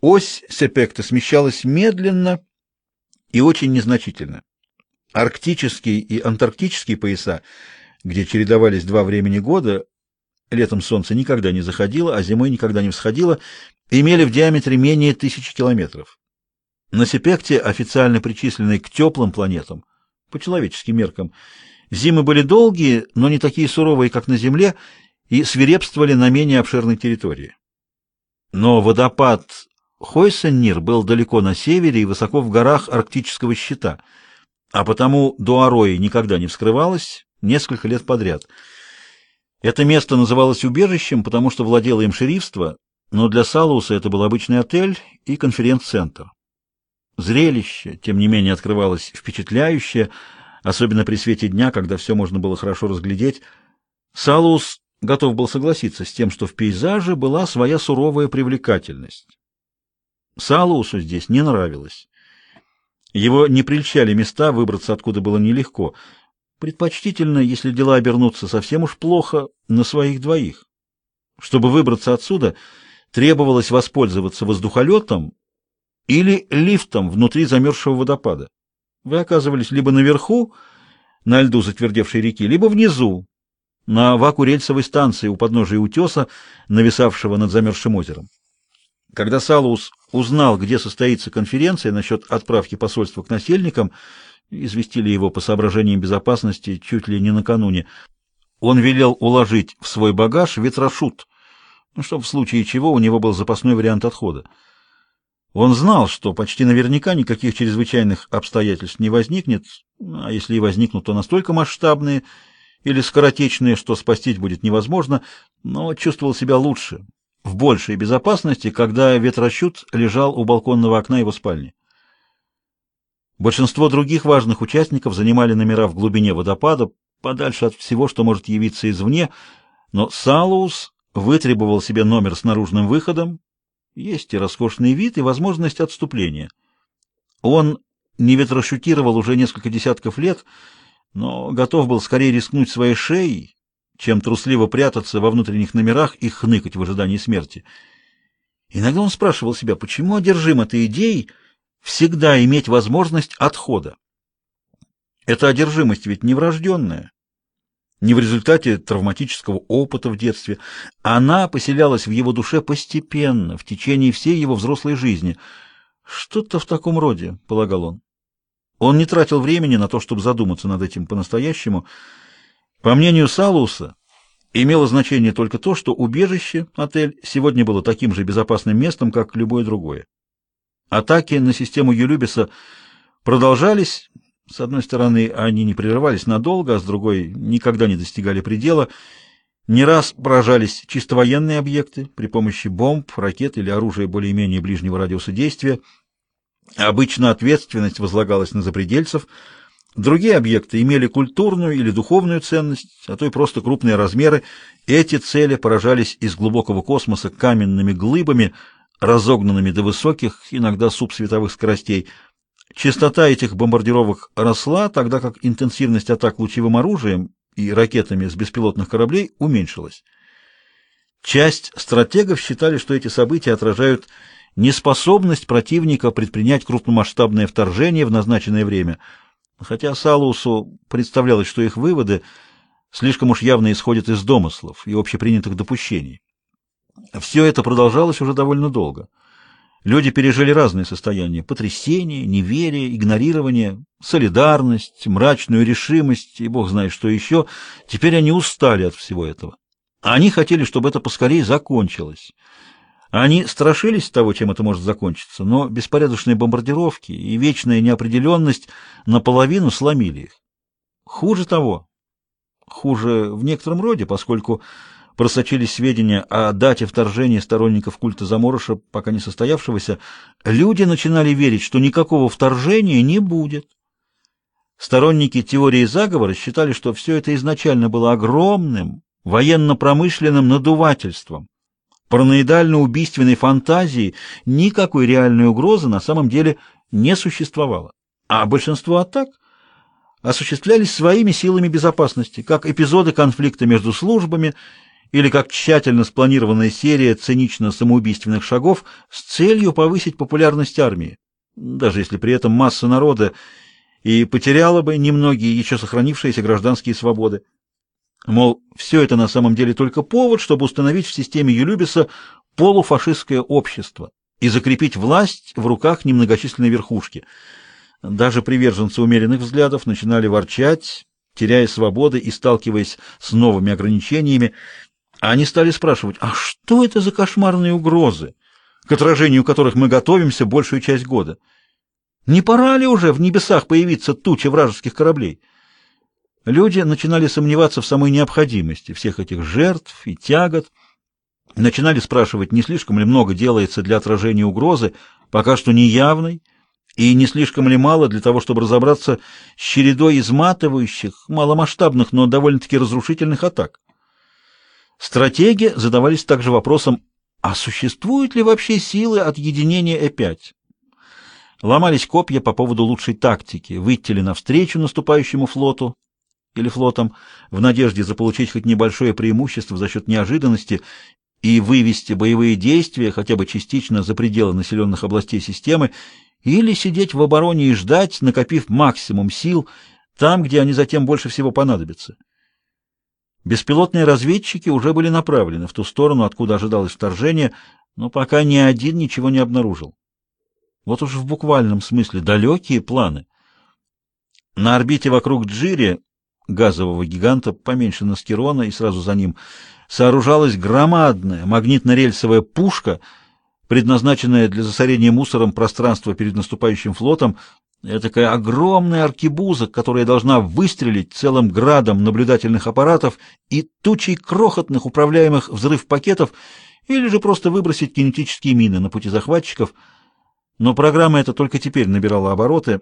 Ось Сепекта смещалась медленно и очень незначительно. Арктические и антарктические пояса, где чередовались два времени года, летом солнце никогда не заходило, а зимой никогда не всходило, имели в диаметре менее тысячи километров. На Сепекте, официально причисленной к теплым планетам, по человеческим меркам, зимы были долгие, но не такие суровые, как на Земле, и свирепствовали на менее обширной территории. Но водопад Хойсеннир был далеко на севере и высоко в горах арктического щита, а потому до Арои никогда не вскрывалось несколько лет подряд. Это место называлось убежищем, потому что владело им шерифство, но для Салуса это был обычный отель и конференц-центр. Зрелище, тем не менее, открывалось впечатляющее, особенно при свете дня, когда все можно было хорошо разглядеть. Салус готов был согласиться с тем, что в пейзаже была своя суровая привлекательность. Салусу здесь не нравилось. Его не прельщали места, выбраться откуда было нелегко. Предпочтительно, если дела обернутся совсем уж плохо, на своих двоих. Чтобы выбраться отсюда, требовалось воспользоваться воздухолетом или лифтом внутри замерзшего водопада. Вы оказывались либо наверху, на льду затвердевшей реки, либо внизу, на вакурельсовой станции у подножия утеса, нависавшего над замерзшим озером. Когда Салус узнал, где состоится конференция насчет отправки посольства к насельникам, известили его по соображениям безопасности чуть ли не накануне, он велел уложить в свой багаж ветрошут, ну, чтобы в случае чего у него был запасной вариант отхода. Он знал, что почти наверняка никаких чрезвычайных обстоятельств не возникнет, а если и возникнут, то настолько масштабные или скоротечные, что спасти будет невозможно, но чувствовал себя лучше, в большей безопасности, когда ветросчет лежал у балконного окна его спальни. Большинство других важных участников занимали номера в глубине водопада, подальше от всего, что может явиться извне, но Салус вытребовал себе номер с наружным выходом, есть и роскошный вид, и возможность отступления. Он не ветрошутировал уже несколько десятков лет, но готов был скорее рискнуть своей шеей, чем трусливо прятаться во внутренних номерах и хныкать в ожидании смерти. Иногда он спрашивал себя, почему одержим этой идеей всегда иметь возможность отхода. Эта одержимость ведь не врожденная, не в результате травматического опыта в детстве. Она поселялась в его душе постепенно, в течение всей его взрослой жизни. Что-то в таком роде, полагал он. Он не тратил времени на то, чтобы задуматься над этим по-настоящему, по мнению Салуса, имело значение только то, что убежище, отель, сегодня было таким же безопасным местом, как любое другое. Атаки на систему Юлюбиса продолжались, с одной стороны, они не прерывались надолго, а с другой никогда не достигали предела. Не раз поражались чисто военные объекты при помощи бомб, ракет или оружия более-менее ближнего радиуса действия. Обычно ответственность возлагалась на запредельцев – Другие объекты имели культурную или духовную ценность, а то и просто крупные размеры. Эти цели поражались из глубокого космоса каменными глыбами, разогнанными до высоких, иногда субсветовых скоростей. Частота этих бомбардировок росла, тогда как интенсивность атак лучевым оружием и ракетами с беспилотных кораблей уменьшилась. Часть стратегов считали, что эти события отражают неспособность противника предпринять крупномасштабное вторжение в назначенное время – хотя Салусу представлялось, что их выводы слишком уж явно исходят из домыслов и общепринятых допущений. Все это продолжалось уже довольно долго. Люди пережили разные состояния: потрясение, неверие, игнорирование, солидарность, мрачную решимость и бог знает что еще. Теперь они устали от всего этого. Они хотели, чтобы это поскорее закончилось. Они страшились того, чем это может закончиться, но беспорядочные бомбардировки и вечная неопределенность наполовину сломили их. Хуже того, хуже в некотором роде, поскольку просочились сведения о дате вторжения сторонников культа Заморыша, пока не состоявшегося, люди начинали верить, что никакого вторжения не будет. Сторонники теории заговора считали, что все это изначально было огромным военно-промышленным надувательством параноидально-убийственной фантазии никакой реальной угрозы на самом деле не существовало. А большинство атак осуществлялись своими силами безопасности, как эпизоды конфликта между службами или как тщательно спланированная серия цинично-самоубийственных шагов с целью повысить популярность армии, даже если при этом масса народа и потеряла бы немногие еще сохранившиеся гражданские свободы. Мол, все это на самом деле только повод, чтобы установить в системе Юлюбиса полуфашистское общество и закрепить власть в руках немногочисленной верхушки. Даже приверженцы умеренных взглядов начинали ворчать, теряя свободы и сталкиваясь с новыми ограничениями, они стали спрашивать, а что это за кошмарные угрозы, к отражению которых мы готовимся большую часть года? Не пора ли уже в небесах появиться туча вражеских кораблей? Люди начинали сомневаться в самой необходимости всех этих жертв и тягот, начинали спрашивать, не слишком ли много делается для отражения угрозы, пока что неявной, и не слишком ли мало для того, чтобы разобраться с чередой изматывающих, маломасштабных, но довольно-таки разрушительных атак. Стратеги задавались также вопросом, а существуют ли вообще силы от единения Э5? Ломались копья по поводу лучшей тактики, выйти ли навстречу наступающему флоту или флотам в надежде заполучить хоть небольшое преимущество за счет неожиданности и вывести боевые действия хотя бы частично за пределы населенных областей системы, или сидеть в обороне и ждать, накопив максимум сил там, где они затем больше всего понадобятся. Беспилотные разведчики уже были направлены в ту сторону, откуда ожидалось вторжение, но пока ни один ничего не обнаружил. Вот уж в буквальном смысле далекие планы. На орбите вокруг Джири, газового гиганта, поменьше Наскерона и сразу за ним, сооружалась громадная магнитно-рельсовая пушка, предназначенная для засорения мусором пространства перед наступающим флотом, Этакая огромная аркебуза, которая должна выстрелить целым градом наблюдательных аппаратов и тучей крохотных управляемых взрыв-пакетов или же просто выбросить кинетические мины на пути захватчиков. Но программа эта только теперь набирала обороты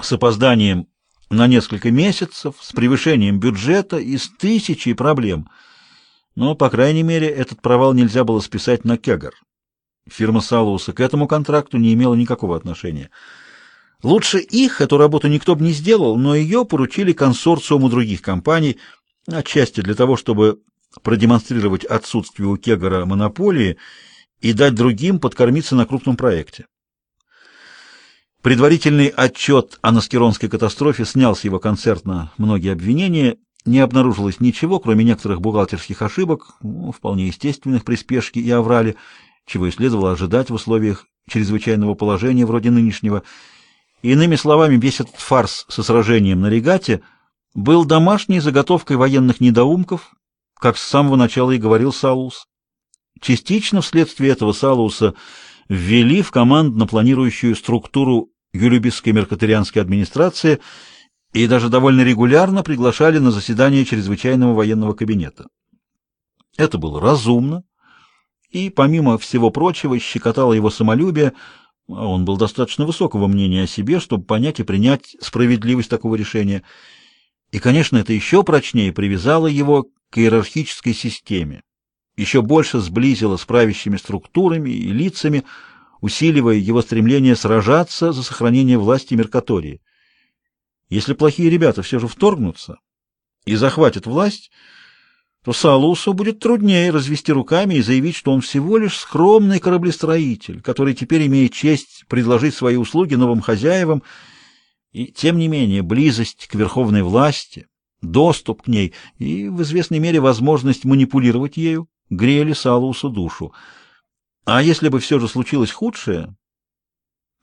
с опозданием на несколько месяцев, с превышением бюджета и с тысячей проблем. Но, по крайней мере, этот провал нельзя было списать на Кегар. Фирма Салуса к этому контракту не имела никакого отношения. Лучше их эту работу никто бы не сделал, но ее поручили консорциуму других компаний, отчасти для того, чтобы продемонстрировать отсутствие у Кегара монополии и дать другим подкормиться на крупном проекте. Предварительный отчет о Наскеронской катастрофе снял с его концерна многие обвинения, не обнаружилось ничего, кроме некоторых бухгалтерских ошибок, ну, вполне естественных при спешке и аврале, чего и следовало ожидать в условиях чрезвычайного положения вроде нынешнего – Иными словами, весь этот фарс со сражением на регате был домашней заготовкой военных недоумков, как с самого начала и говорил Салус. Частично вследствие этого Салуса ввели в командно-планирующую структуру Юлюбисской меркаторианской администрации и даже довольно регулярно приглашали на заседания чрезвычайного военного кабинета. Это было разумно и, помимо всего прочего, щекотало его самолюбие, а он был достаточно высокого мнения о себе, чтобы понять и принять справедливость такого решения. И, конечно, это еще прочнее привязало его к иерархической системе, еще больше сблизило с правящими структурами и лицами, усиливая его стремление сражаться за сохранение власти Меркатории. Если плохие ребята все же вторгнутся и захватят власть, то Салусу будет труднее развести руками и заявить, что он всего лишь скромный кораблестроитель, который теперь имеет честь предложить свои услуги новым хозяевам, и, тем не менее, близость к верховной власти, доступ к ней и, в известной мере, возможность манипулировать ею грели Салусу душу. А если бы все же случилось худшее,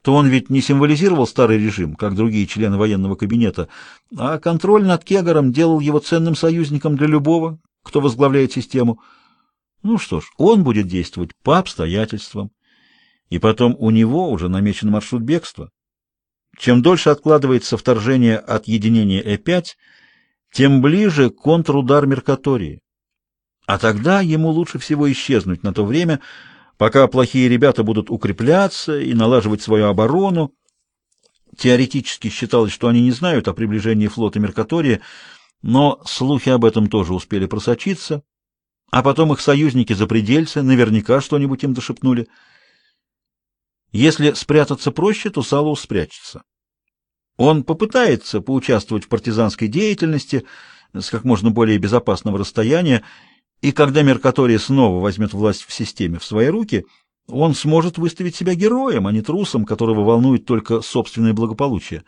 то он ведь не символизировал старый режим, как другие члены военного кабинета, а контроль над Кегаром делал его ценным союзником для любого, кто возглавляет систему. Ну что ж, он будет действовать по обстоятельствам. И потом у него уже намечен маршрут бегства. Чем дольше откладывается вторжение от единения Э5, тем ближе контрудар Меркатории. А тогда ему лучше всего исчезнуть на то время, пока плохие ребята будут укрепляться и налаживать свою оборону. Теоретически считалось, что они не знают о приближении флота Меркатории, но слухи об этом тоже успели просочиться, а потом их союзники-запредельцы наверняка что-нибудь им дошепнули. Если спрятаться проще, то Салус спрячется. Он попытается поучаствовать в партизанской деятельности с как можно более безопасного расстояния И когда Меркаторий снова возьмет власть в системе в свои руки, он сможет выставить себя героем, а не трусом, которого волнует только собственное благополучие.